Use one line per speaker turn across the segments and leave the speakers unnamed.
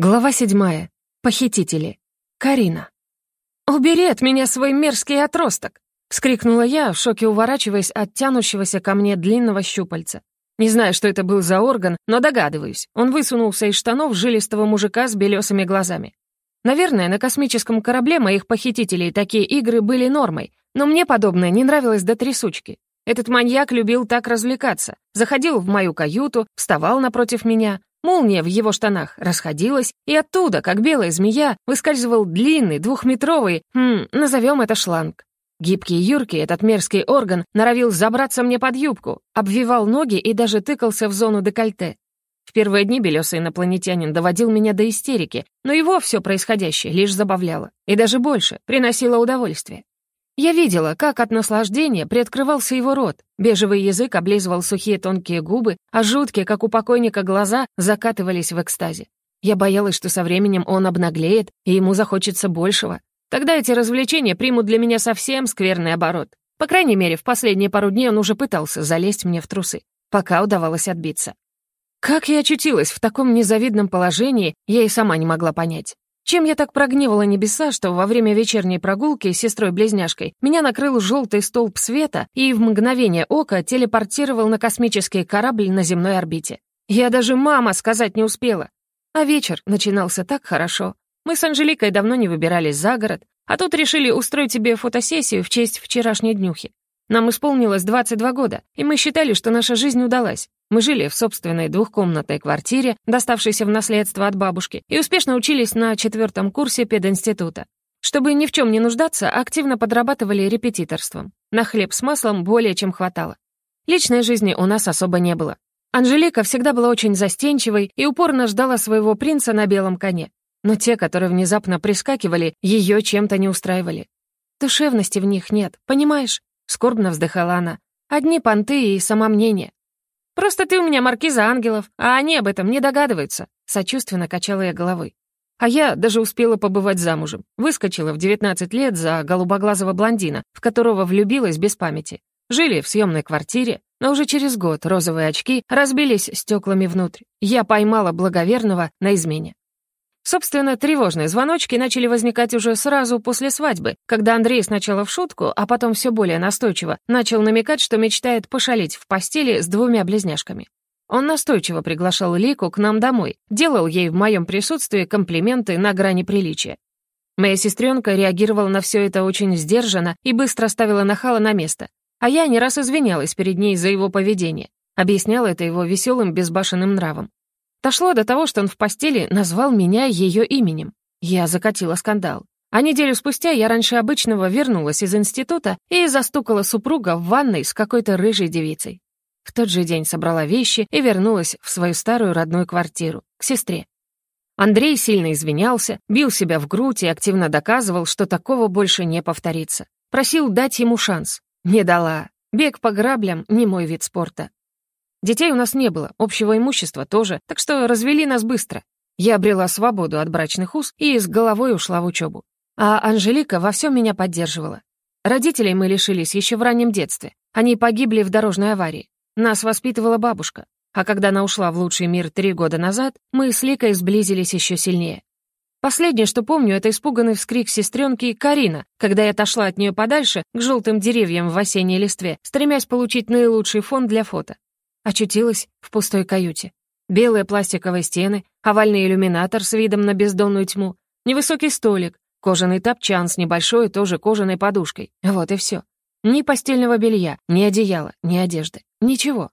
Глава седьмая. Похитители. Карина. «Убери от меня свой мерзкий отросток!» — вскрикнула я, в шоке уворачиваясь от тянущегося ко мне длинного щупальца. Не знаю, что это был за орган, но догадываюсь. Он высунулся из штанов жилистого мужика с белесыми глазами. Наверное, на космическом корабле моих похитителей такие игры были нормой, но мне подобное не нравилось до трясучки. Этот маньяк любил так развлекаться. Заходил в мою каюту, вставал напротив меня, Молния в его штанах расходилась, и оттуда, как белая змея, выскальзывал длинный, двухметровый, хм, назовем это шланг. Гибкий юркий этот мерзкий орган норовил забраться мне под юбку, обвивал ноги и даже тыкался в зону декольте. В первые дни белесый инопланетянин доводил меня до истерики, но его все происходящее лишь забавляло. И даже больше, приносило удовольствие. Я видела, как от наслаждения приоткрывался его рот, бежевый язык облизывал сухие тонкие губы, а жуткие, как у покойника, глаза закатывались в экстазе. Я боялась, что со временем он обнаглеет, и ему захочется большего. Тогда эти развлечения примут для меня совсем скверный оборот. По крайней мере, в последние пару дней он уже пытался залезть мне в трусы, пока удавалось отбиться. Как я очутилась в таком незавидном положении, я и сама не могла понять. Чем я так прогневала небеса, что во время вечерней прогулки с сестрой-близняшкой меня накрыл желтый столб света и в мгновение ока телепортировал на космический корабль на земной орбите. Я даже «мама» сказать не успела. А вечер начинался так хорошо. Мы с Анжеликой давно не выбирались за город, а тут решили устроить себе фотосессию в честь вчерашней днюхи. Нам исполнилось 22 года, и мы считали, что наша жизнь удалась. Мы жили в собственной двухкомнатной квартире, доставшейся в наследство от бабушки, и успешно учились на четвертом курсе пединститута. Чтобы ни в чем не нуждаться, активно подрабатывали репетиторством. На хлеб с маслом более чем хватало. Личной жизни у нас особо не было. Анжелика всегда была очень застенчивой и упорно ждала своего принца на белом коне. Но те, которые внезапно прискакивали, ее чем-то не устраивали. Душевности в них нет, понимаешь? Скорбно вздыхала она. Одни понты и самомнение. Просто ты у меня маркиза ангелов, а они об этом не догадываются», — сочувственно качала я головой. А я даже успела побывать замужем. Выскочила в 19 лет за голубоглазого блондина, в которого влюбилась без памяти. Жили в съемной квартире, но уже через год розовые очки разбились стеклами внутрь. Я поймала благоверного на измене. Собственно, тревожные звоночки начали возникать уже сразу после свадьбы, когда Андрей сначала в шутку, а потом все более настойчиво начал намекать, что мечтает пошалить в постели с двумя близняшками. Он настойчиво приглашал Лику к нам домой, делал ей в моем присутствии комплименты на грани приличия. Моя сестренка реагировала на все это очень сдержанно и быстро ставила нахала на место, а я не раз извинялась перед ней за его поведение, объясняла это его веселым безбашенным нравом. Дошло до того, что он в постели назвал меня ее именем. Я закатила скандал. А неделю спустя я раньше обычного вернулась из института и застукала супруга в ванной с какой-то рыжей девицей. В тот же день собрала вещи и вернулась в свою старую родную квартиру, к сестре. Андрей сильно извинялся, бил себя в грудь и активно доказывал, что такого больше не повторится. Просил дать ему шанс. Не дала. Бег по граблям — не мой вид спорта. Детей у нас не было, общего имущества тоже, так что развели нас быстро. Я обрела свободу от брачных уз и с головой ушла в учебу. А Анжелика во всем меня поддерживала. Родителей мы лишились еще в раннем детстве. Они погибли в дорожной аварии. Нас воспитывала бабушка. А когда она ушла в лучший мир три года назад, мы с Ликой сблизились еще сильнее. Последнее, что помню, это испуганный вскрик сестренки Карина, когда я отошла от нее подальше к желтым деревьям в осенней листве, стремясь получить наилучший фон для фото. Очутилась в пустой каюте. Белые пластиковые стены, овальный иллюминатор с видом на бездонную тьму, невысокий столик, кожаный топчан с небольшой тоже кожаной подушкой. Вот и все. Ни постельного белья, ни одеяла, ни одежды. Ничего.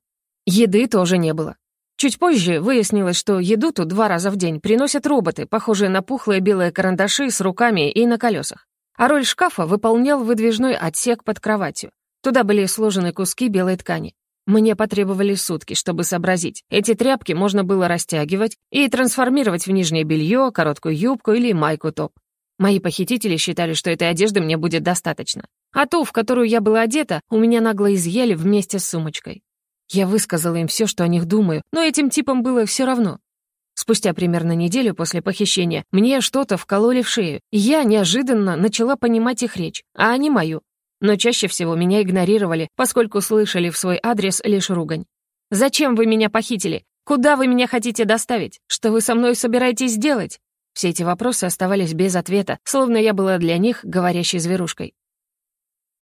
Еды тоже не было. Чуть позже выяснилось, что еду тут два раза в день приносят роботы, похожие на пухлые белые карандаши с руками и на колесах. А роль шкафа выполнял выдвижной отсек под кроватью. Туда были сложены куски белой ткани. Мне потребовались сутки, чтобы сообразить. Эти тряпки можно было растягивать и трансформировать в нижнее белье, короткую юбку или майку-топ. Мои похитители считали, что этой одежды мне будет достаточно. А ту, в которую я была одета, у меня нагло изъяли вместе с сумочкой. Я высказала им все, что о них думаю, но этим типам было все равно. Спустя примерно неделю после похищения мне что-то вкололи в шею, и я неожиданно начала понимать их речь, а они мою. Но чаще всего меня игнорировали, поскольку слышали в свой адрес лишь ругань. «Зачем вы меня похитили? Куда вы меня хотите доставить? Что вы со мной собираетесь делать?» Все эти вопросы оставались без ответа, словно я была для них говорящей зверушкой.